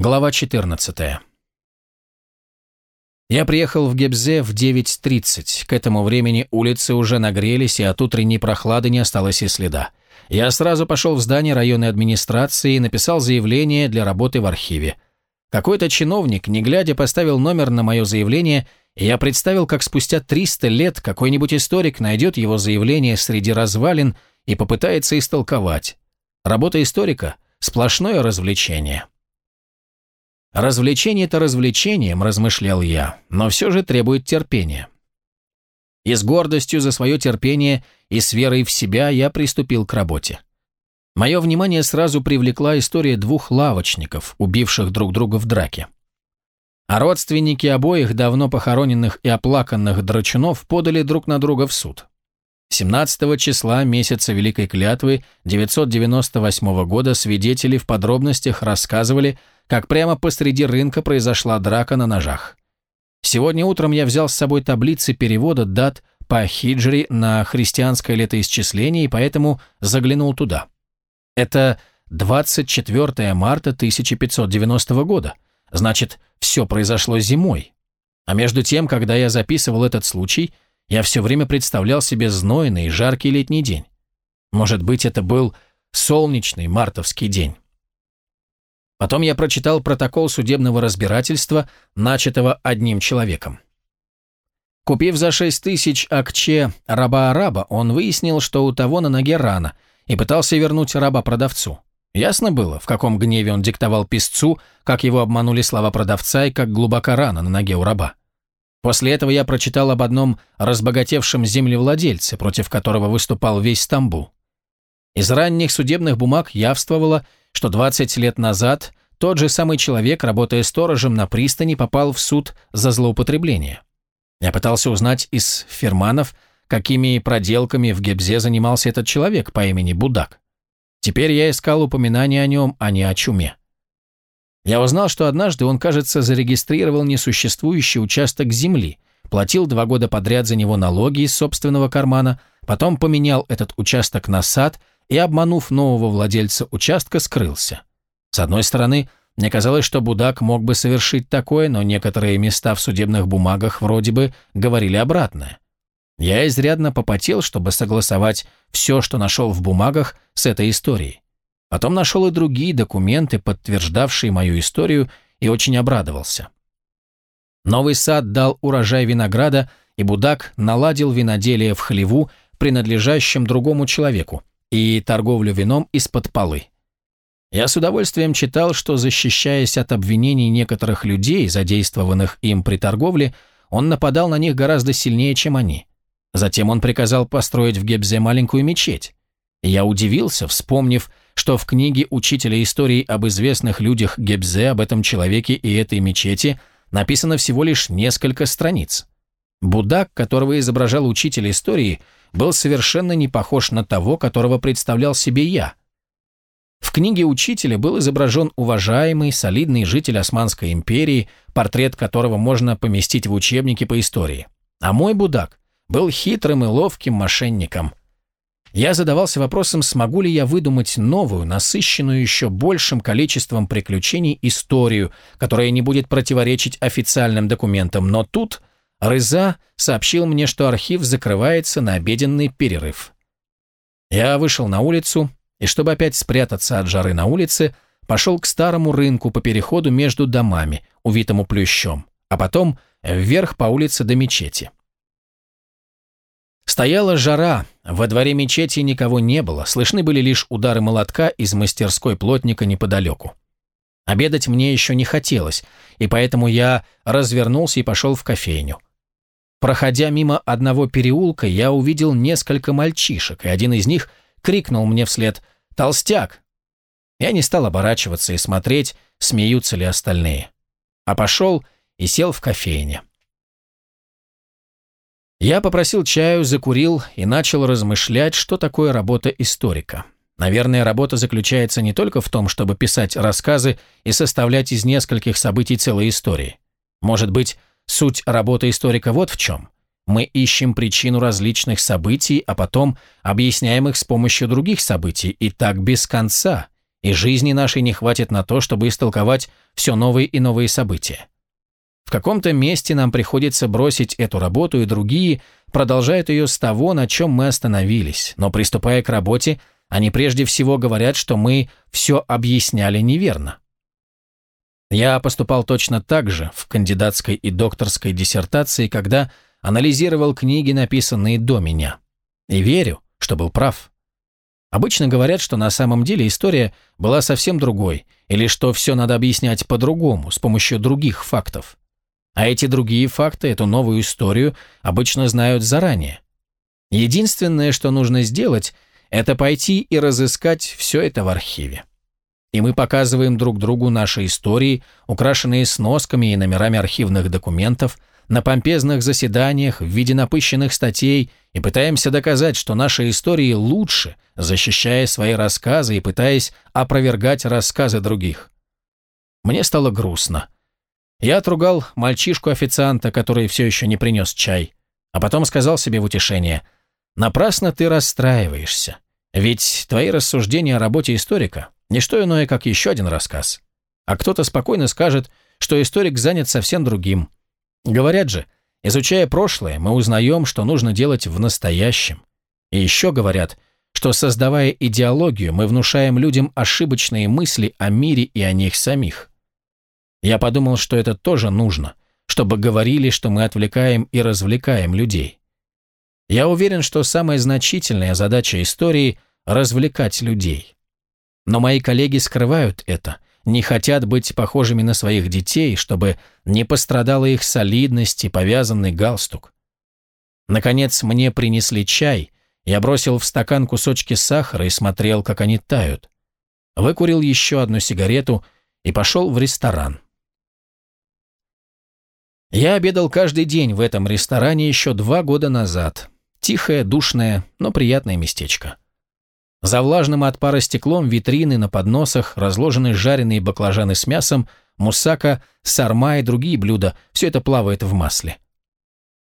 Глава 14. Я приехал в Гебзе в 9.30. К этому времени улицы уже нагрелись, и от утренней прохлады не осталось и следа. Я сразу пошел в здание районной администрации и написал заявление для работы в архиве. Какой-то чиновник, не глядя, поставил номер на мое заявление, и я представил, как спустя 300 лет какой-нибудь историк найдет его заявление среди развалин и попытается истолковать. Работа историка – сплошное развлечение. Развлечение-то развлечением, размышлял я, но все же требует терпения. И с гордостью за свое терпение и с верой в себя я приступил к работе. Мое внимание сразу привлекла история двух лавочников, убивших друг друга в драке. А родственники обоих давно похороненных и оплаканных драчунов подали друг на друга в суд. 17 числа месяца Великой Клятвы 998 года свидетели в подробностях рассказывали, как прямо посреди рынка произошла драка на ножах. Сегодня утром я взял с собой таблицы перевода дат по хиджри на христианское летоисчисление и поэтому заглянул туда. Это 24 марта 1590 года. Значит, все произошло зимой. А между тем, когда я записывал этот случай – я все время представлял себе знойный и жаркий летний день. Может быть, это был солнечный мартовский день. Потом я прочитал протокол судебного разбирательства, начатого одним человеком. Купив за шесть тысяч акче раба-араба, он выяснил, что у того на ноге рана, и пытался вернуть раба продавцу. Ясно было, в каком гневе он диктовал писцу, как его обманули слова продавца и как глубока рана на ноге у раба. После этого я прочитал об одном разбогатевшем землевладельце, против которого выступал весь Стамбул. Из ранних судебных бумаг явствовало, что 20 лет назад тот же самый человек, работая сторожем на пристани, попал в суд за злоупотребление. Я пытался узнать из ферманов, какими проделками в Гебзе занимался этот человек по имени Будак. Теперь я искал упоминания о нем, а не о чуме. Я узнал, что однажды он, кажется, зарегистрировал несуществующий участок земли, платил два года подряд за него налоги из собственного кармана, потом поменял этот участок на сад и, обманув нового владельца участка, скрылся. С одной стороны, мне казалось, что Будак мог бы совершить такое, но некоторые места в судебных бумагах вроде бы говорили обратное. Я изрядно попотел, чтобы согласовать все, что нашел в бумагах, с этой историей. Потом нашел и другие документы, подтверждавшие мою историю, и очень обрадовался. Новый сад дал урожай винограда, и Будак наладил виноделие в хлеву, принадлежащем другому человеку, и торговлю вином из-под полы. Я с удовольствием читал, что, защищаясь от обвинений некоторых людей, задействованных им при торговле, он нападал на них гораздо сильнее, чем они. Затем он приказал построить в Гебзе маленькую мечеть. Я удивился, вспомнив, что в книге учителя истории об известных людях Гебзе, об этом человеке и этой мечети написано всего лишь несколько страниц. Будак, которого изображал учитель истории, был совершенно не похож на того, которого представлял себе я. В книге учителя был изображен уважаемый, солидный житель Османской империи, портрет которого можно поместить в учебнике по истории. А мой Будак был хитрым и ловким мошенником – я задавался вопросом, смогу ли я выдумать новую, насыщенную еще большим количеством приключений историю, которая не будет противоречить официальным документам, но тут Рыза сообщил мне, что архив закрывается на обеденный перерыв. Я вышел на улицу, и чтобы опять спрятаться от жары на улице, пошел к старому рынку по переходу между домами, увитому плющом, а потом вверх по улице до мечети. Стояла жара, во дворе мечети никого не было, слышны были лишь удары молотка из мастерской плотника неподалеку. Обедать мне еще не хотелось, и поэтому я развернулся и пошел в кофейню. Проходя мимо одного переулка, я увидел несколько мальчишек, и один из них крикнул мне вслед «Толстяк!». Я не стал оборачиваться и смотреть, смеются ли остальные, а пошел и сел в кофейне. Я попросил чаю, закурил и начал размышлять, что такое работа историка. Наверное, работа заключается не только в том, чтобы писать рассказы и составлять из нескольких событий целые истории. Может быть, суть работы историка вот в чем. Мы ищем причину различных событий, а потом объясняем их с помощью других событий, и так без конца. и жизни нашей не хватит на то, чтобы истолковать все новые и новые события. В каком-то месте нам приходится бросить эту работу, и другие продолжают ее с того, на чем мы остановились, но приступая к работе, они прежде всего говорят, что мы все объясняли неверно. Я поступал точно так же в кандидатской и докторской диссертации, когда анализировал книги, написанные до меня. И верю, что был прав. Обычно говорят, что на самом деле история была совсем другой, или что все надо объяснять по-другому, с помощью других фактов. А эти другие факты, эту новую историю, обычно знают заранее. Единственное, что нужно сделать, это пойти и разыскать все это в архиве. И мы показываем друг другу наши истории, украшенные сносками и номерами архивных документов, на помпезных заседаниях в виде напыщенных статей и пытаемся доказать, что наши истории лучше, защищая свои рассказы и пытаясь опровергать рассказы других. Мне стало грустно. Я отругал мальчишку-официанта, который все еще не принес чай, а потом сказал себе в утешение, «Напрасно ты расстраиваешься, ведь твои рассуждения о работе историка – не что иное, как еще один рассказ. А кто-то спокойно скажет, что историк занят совсем другим – Говорят же, изучая прошлое, мы узнаем, что нужно делать в настоящем. И еще говорят, что создавая идеологию, мы внушаем людям ошибочные мысли о мире и о них самих. Я подумал, что это тоже нужно, чтобы говорили, что мы отвлекаем и развлекаем людей. Я уверен, что самая значительная задача истории – развлекать людей. Но мои коллеги скрывают это – не хотят быть похожими на своих детей, чтобы не пострадала их солидность и повязанный галстук. Наконец мне принесли чай, я бросил в стакан кусочки сахара и смотрел, как они тают. Выкурил еще одну сигарету и пошел в ресторан. Я обедал каждый день в этом ресторане еще два года назад. Тихое, душное, но приятное местечко. За влажным от пара стеклом витрины на подносах разложены жареные баклажаны с мясом, мусака, сарма и другие блюда, все это плавает в масле.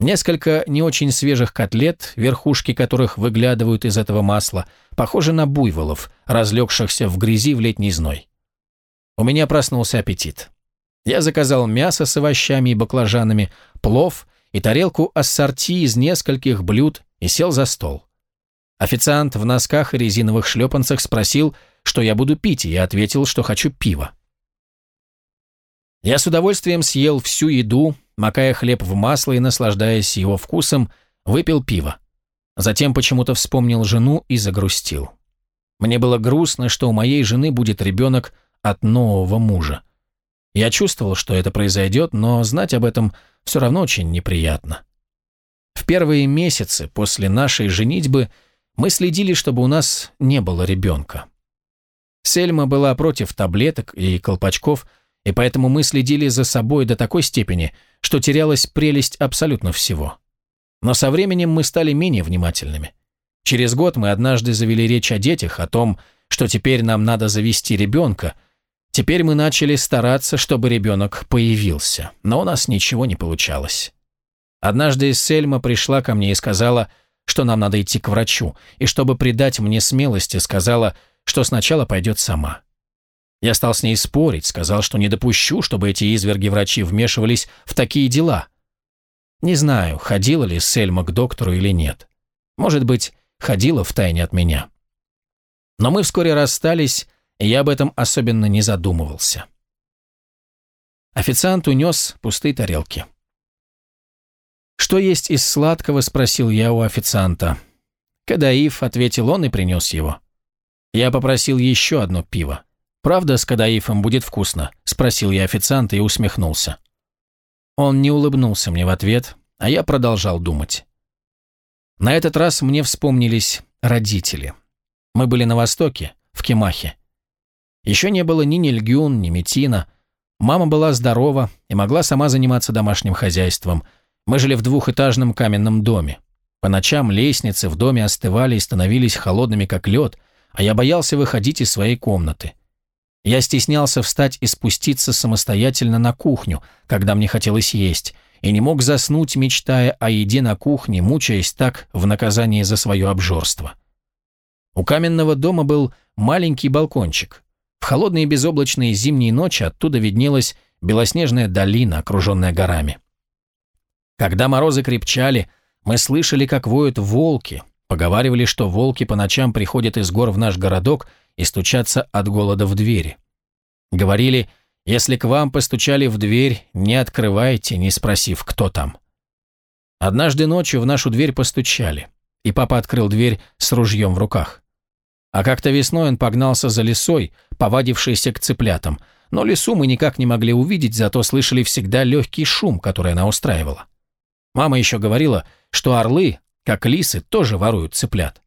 Несколько не очень свежих котлет, верхушки которых выглядывают из этого масла, похожи на буйволов, разлегшихся в грязи в летний зной. У меня проснулся аппетит. Я заказал мясо с овощами и баклажанами, плов и тарелку ассорти из нескольких блюд и сел за стол. Официант в носках и резиновых шлепанцах спросил, что я буду пить, и я ответил, что хочу пива. Я с удовольствием съел всю еду, макая хлеб в масло и наслаждаясь его вкусом, выпил пиво. Затем почему-то вспомнил жену и загрустил. Мне было грустно, что у моей жены будет ребенок от нового мужа. Я чувствовал, что это произойдет, но знать об этом все равно очень неприятно. В первые месяцы после нашей женитьбы – мы следили, чтобы у нас не было ребенка. Сельма была против таблеток и колпачков, и поэтому мы следили за собой до такой степени, что терялась прелесть абсолютно всего. Но со временем мы стали менее внимательными. Через год мы однажды завели речь о детях, о том, что теперь нам надо завести ребенка. Теперь мы начали стараться, чтобы ребенок появился, но у нас ничего не получалось. Однажды Сельма пришла ко мне и сказала – что нам надо идти к врачу, и чтобы придать мне смелости, сказала, что сначала пойдет сама. Я стал с ней спорить, сказал, что не допущу, чтобы эти изверги-врачи вмешивались в такие дела. Не знаю, ходила ли Сельма к доктору или нет. Может быть, ходила втайне от меня. Но мы вскоре расстались, и я об этом особенно не задумывался. Официант унес пустые тарелки. «Что есть из сладкого?» – спросил я у официанта. «Кадаиф», – ответил он и принес его. Я попросил еще одно пиво. «Правда, с кадаифом будет вкусно?» – спросил я официанта и усмехнулся. Он не улыбнулся мне в ответ, а я продолжал думать. На этот раз мне вспомнились родители. Мы были на Востоке, в Кемахе. Еще не было ни Нильгюн, ни Метина. Мама была здорова и могла сама заниматься домашним хозяйством – мы жили в двухэтажном каменном доме. По ночам лестницы в доме остывали и становились холодными, как лед, а я боялся выходить из своей комнаты. Я стеснялся встать и спуститься самостоятельно на кухню, когда мне хотелось есть, и не мог заснуть, мечтая о еде на кухне, мучаясь так в наказании за свое обжорство. У каменного дома был маленький балкончик. В холодные безоблачные зимние ночи оттуда виднелась белоснежная долина, окруженная горами. Когда морозы крепчали, мы слышали, как воют волки, поговаривали, что волки по ночам приходят из гор в наш городок и стучатся от голода в двери. Говорили, если к вам постучали в дверь, не открывайте, не спросив, кто там. Однажды ночью в нашу дверь постучали, и папа открыл дверь с ружьем в руках. А как-то весной он погнался за лесой, повадившейся к цыплятам, но лесу мы никак не могли увидеть, зато слышали всегда легкий шум, который она устраивала. Мама еще говорила, что орлы, как лисы, тоже воруют цыплят.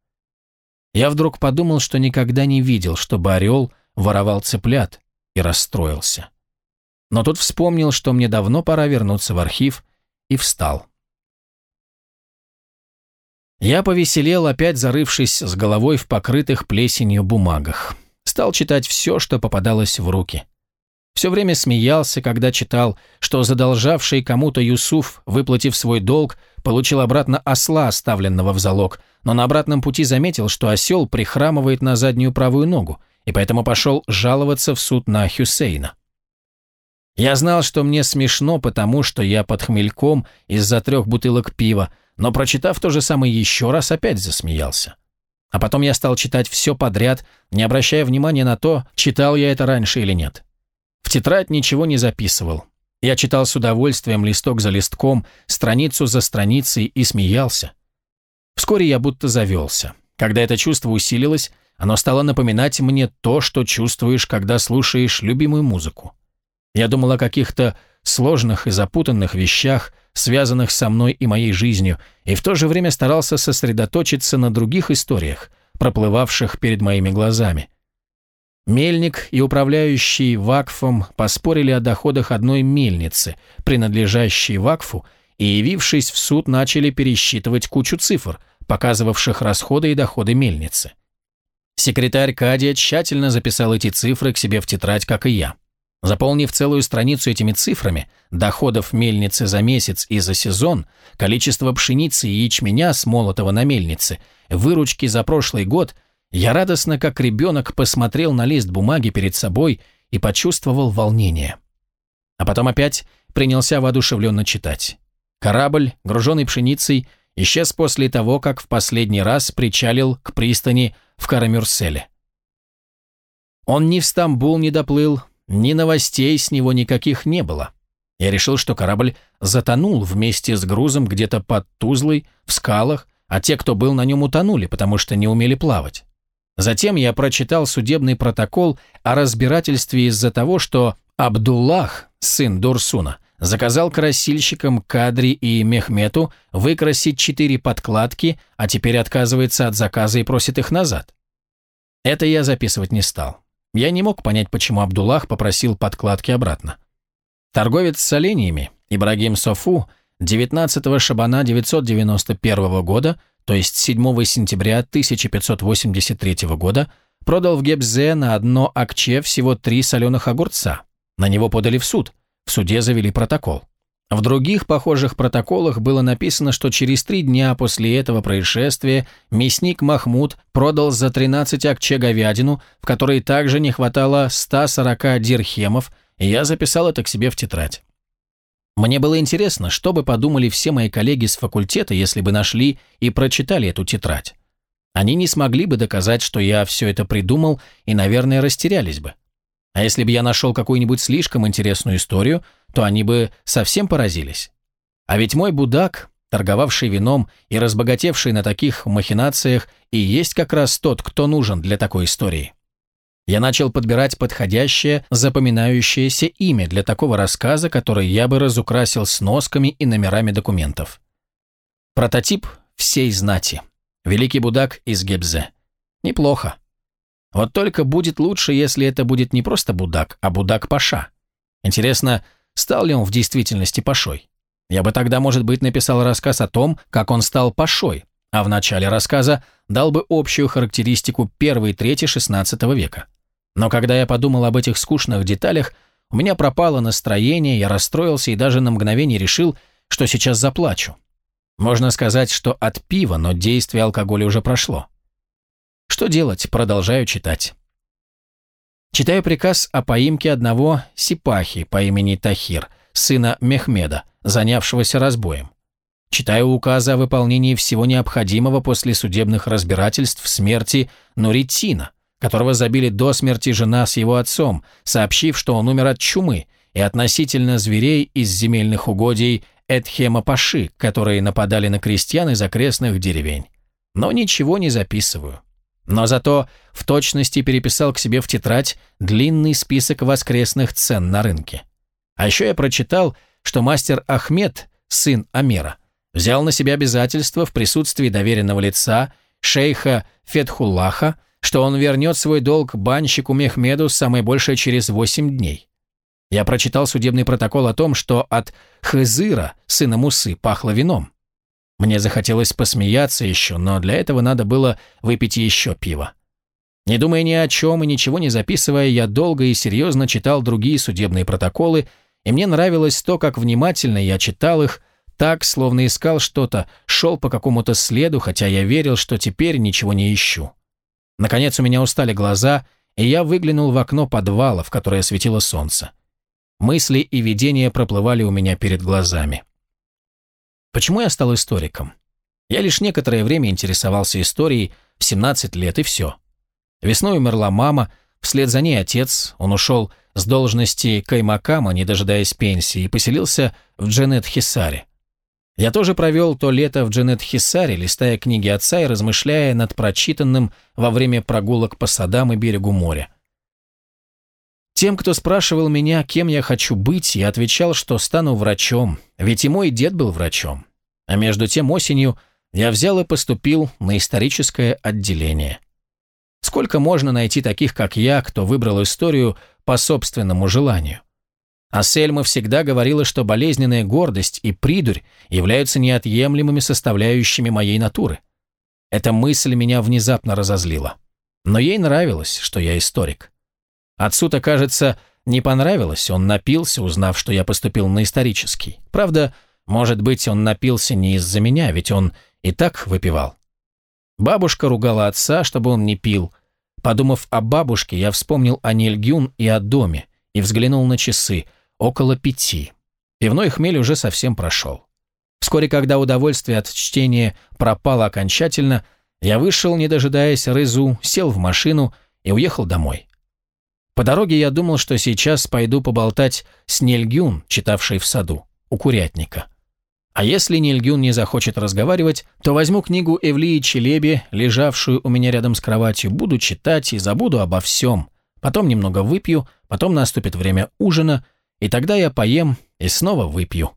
Я вдруг подумал, что никогда не видел, чтобы орел воровал цыплят, и расстроился. Но тут вспомнил, что мне давно пора вернуться в архив, и встал. Я повеселел, опять зарывшись с головой в покрытых плесенью бумагах. Стал читать все, что попадалось в руки. Все время смеялся, когда читал, что задолжавший кому-то Юсуф, выплатив свой долг, получил обратно осла, оставленного в залог, но на обратном пути заметил, что осел прихрамывает на заднюю правую ногу, и поэтому пошел жаловаться в суд на Хюсейна. Я знал, что мне смешно, потому что я под хмельком из-за трех бутылок пива, но, прочитав то же самое еще раз, опять засмеялся. А потом я стал читать все подряд, не обращая внимания на то, читал я это раньше или нет. В тетрадь ничего не записывал. Я читал с удовольствием листок за листком, страницу за страницей и смеялся. Вскоре я будто завелся. Когда это чувство усилилось, оно стало напоминать мне то, что чувствуешь, когда слушаешь любимую музыку. Я думал о каких-то сложных и запутанных вещах, связанных со мной и моей жизнью, и в то же время старался сосредоточиться на других историях, проплывавших перед моими глазами. Мельник и управляющий Вакфом поспорили о доходах одной мельницы, принадлежащей Вакфу, и, явившись в суд, начали пересчитывать кучу цифр, показывавших расходы и доходы мельницы. Секретарь Кадия тщательно записал эти цифры к себе в тетрадь, как и я. Заполнив целую страницу этими цифрами, доходов мельницы за месяц и за сезон, количество пшеницы и ячменя, смолотого на мельнице, выручки за прошлый год, я радостно, как ребенок, посмотрел на лист бумаги перед собой и почувствовал волнение. А потом опять принялся воодушевленно читать. Корабль, груженный пшеницей, исчез после того, как в последний раз причалил к пристани в Карамюрселе. Он ни в Стамбул не доплыл, ни новостей с него никаких не было. Я решил, что корабль затонул вместе с грузом где-то под Тузлой, в скалах, а те, кто был на нем, утонули, потому что не умели плавать. Затем я прочитал судебный протокол о разбирательстве из-за того, что Абдуллах, сын Дурсуна, заказал красильщикам Кадри и Мехмету выкрасить четыре подкладки, а теперь отказывается от заказа и просит их назад. Это я записывать не стал. Я не мог понять, почему Абдуллах попросил подкладки обратно. Торговец с оленями Ибрагим Софу 19 Шабана 991 года, то есть 7 сентября 1583 года, продал в Гебзе на одно акче всего три соленых огурца. На него подали в суд – в суде завели протокол. В других похожих протоколах было написано, что через три дня после этого происшествия мясник Махмуд продал за 13 акче говядину, в которой также не хватало 140 дирхемов, и я записал это к себе в тетрадь. Мне было интересно, что бы подумали все мои коллеги с факультета, если бы нашли и прочитали эту тетрадь. Они не смогли бы доказать, что я все это придумал, и, наверное, растерялись бы. А если бы я нашел какую-нибудь слишком интересную историю, то они бы совсем поразились. А ведь мой будак, торговавший вином и разбогатевший на таких махинациях, и есть как раз тот, кто нужен для такой истории. Я начал подбирать подходящее, запоминающееся имя для такого рассказа, который я бы разукрасил сносками и номерами документов. Прототип всей знати. Великий будак из Гебзе. Неплохо. Вот только будет лучше, если это будет не просто Будак, а Будак-Паша. Интересно, стал ли он в действительности Пашой? Я бы тогда, может быть, написал рассказ о том, как он стал Пашой, а в начале рассказа дал бы общую характеристику первой трети XVI века. Но когда я подумал об этих скучных деталях, у меня пропало настроение, я расстроился и даже на мгновение решил, что сейчас заплачу. Можно сказать, что от пива, но действие алкоголя уже прошло. Что делать? Продолжаю читать. Читаю приказ о поимке одного сипахи по имени Тахир, сына Мехмеда, занявшегося разбоем. Читаю указы о выполнении всего необходимого после судебных разбирательств смерти Нуритина, которого забили до смерти жена с его отцом, сообщив, что он умер от чумы, и относительно зверей из земельных угодий Эдхема-Паши, которые нападали на крестьян из окрестных деревень. Но ничего не записываю. Но зато в точности переписал к себе в тетрадь длинный список воскресных цен на рынке. А еще я прочитал, что мастер Ахмед, сын Амера, взял на себя обязательство в присутствии доверенного лица, шейха Фетхуллаха, что он вернет свой долг банщику Мехмеду самое большее через 8 дней. Я прочитал судебный протокол о том, что от Хызыра, сына Мусы, пахло вином. Мне захотелось посмеяться еще, но для этого надо было выпить еще пиво. Не думая ни о чем и ничего не записывая, я долго и серьезно читал другие судебные протоколы, и мне нравилось то, как внимательно я читал их, так, словно искал что-то, шел по какому-то следу, хотя я верил, что теперь ничего не ищу. Наконец у меня устали глаза, и я выглянул в окно подвала, в которое светило солнце. Мысли и видения проплывали у меня перед глазами. Почему я стал историком? Я лишь некоторое время интересовался историей, в 17 лет и все. Весной умерла мама, вслед за ней отец, он ушел с должности каймакама, не дожидаясь пенсии, и поселился в Дженет-Хисаре. Я тоже провел то лето в Дженет-Хисаре, листая книги отца и размышляя над прочитанным во время прогулок по садам и берегу моря. Тем, кто спрашивал меня, кем я хочу быть, я отвечал, что стану врачом, ведь и мой дед был врачом. А между тем осенью я взял и поступил на историческое отделение. Сколько можно найти таких, как я, кто выбрал историю по собственному желанию? А Сельма всегда говорила, что болезненная гордость и придурь являются неотъемлемыми составляющими моей натуры. Эта мысль меня внезапно разозлила. Но ей нравилось, что я историк. Отцу-то, кажется, не понравилось, он напился, узнав, что я поступил на исторический. Правда, может быть, он напился не из-за меня, ведь он и так выпивал. Бабушка ругала отца, чтобы он не пил. Подумав о бабушке, я вспомнил о Нильгюн и о доме, и взглянул на часы – около пяти. Пивной хмель уже совсем прошел. Вскоре, когда удовольствие от чтения пропало окончательно, я вышел, не дожидаясь рызу, сел в машину и уехал домой. По дороге я думал, что сейчас пойду поболтать с Нельгюн, читавшей в саду, у курятника. А если Нильгюн не захочет разговаривать, то возьму книгу Эвлии Челеби, лежавшую у меня рядом с кроватью, буду читать и забуду обо всем. Потом немного выпью, потом наступит время ужина – и тогда я поем и снова выпью.